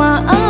maaf